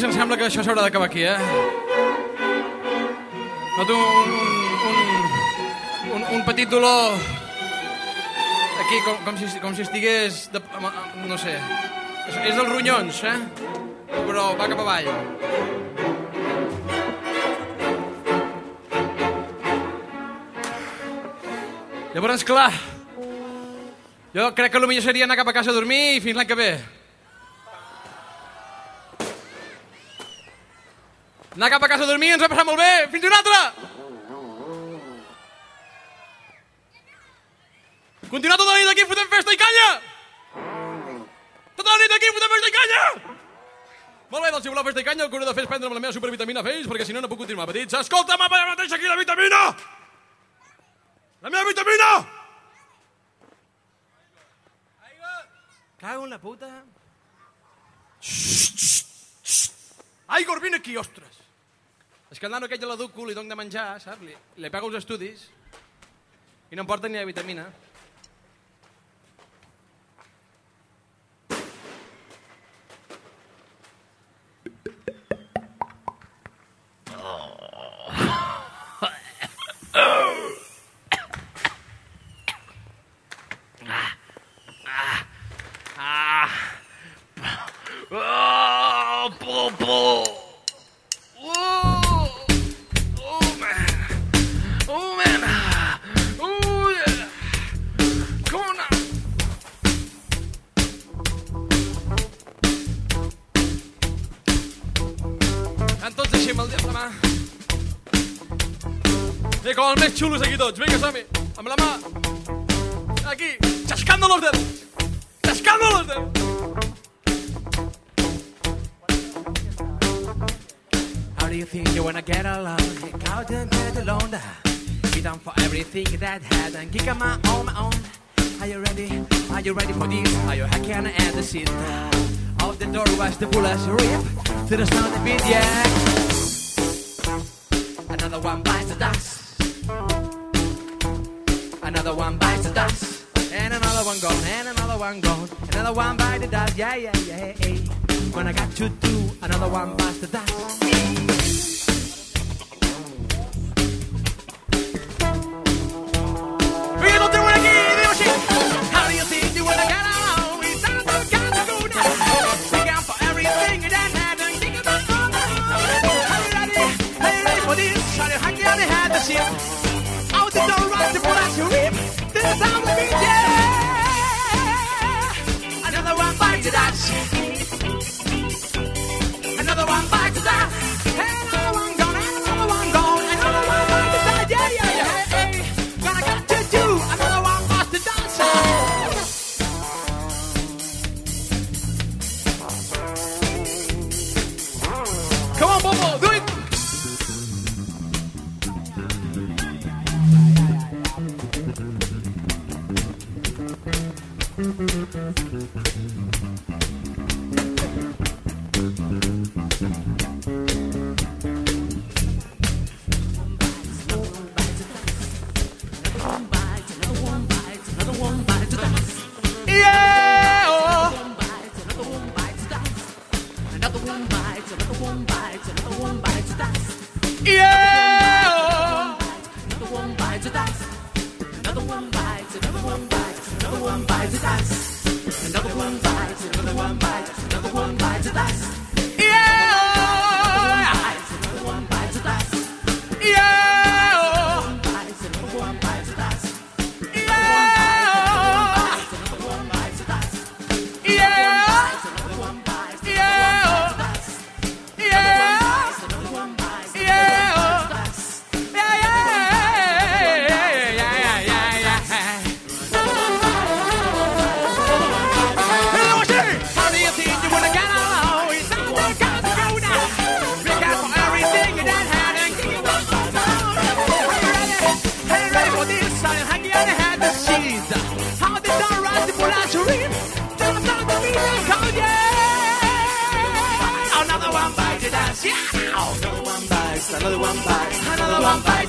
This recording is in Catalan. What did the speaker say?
nois, em sembla que això s'haurà d'acabar aquí, eh? Noto un, un, un, un petit dolor aquí, com, com, si, com si estigués... De, no sé. És, és dels ronyons, eh? Però va cap avall. Llavors, clar, jo crec que el millor seria anar cap a casa a dormir i fins l'any que ve. Anar cap a casa a dormir, ens va passar molt bé. Fins una altra! Continuar tota la nit aquí fotent festa i canya! Tota la nit aquí fotent festa i canya! Molt bé, doncs si voleu festa i canya, el que de fer és prendre'm la meva supervitamina Face, perquè si no, no puc continuar petits. Escolta'm, ara mateix aquí la vitamina! La meva vitamina! Cago en la puta. Igor, vine aquí, ostres. És que el nano aquell de l'educo li dono de menjar, saps? Li, li pego els estudis i no em porta ni la vitamina. Tots així amb el dit a la mà. I com els més xulos aquí tots. Vinga, som-hi. Amb la mà. Aquí. Xascando los dedos. Xascando los dedos. How do you think you wanna get along? Get out and get alone. Be down for everything that had and kick on my own, my own. Are you ready? Are you ready for this? Are you hacking at the scene? Out the door was the bullets rip to the sound of beat, yeah. Another one bites the dust. Another one bites the dust. And another one gone, and another one gone. Another one bites the dust, yeah, yeah, yeah. yeah. When I got to do, another one bites the dust. Yeah. Another one bites, another one bites, another one bites the dust. Yeah! Another one bites the dust. Another one bites, another one bites, another one bites the dust. Another one bites, another one bites, another one bites the dust. Another one bites, another one bites Another one bites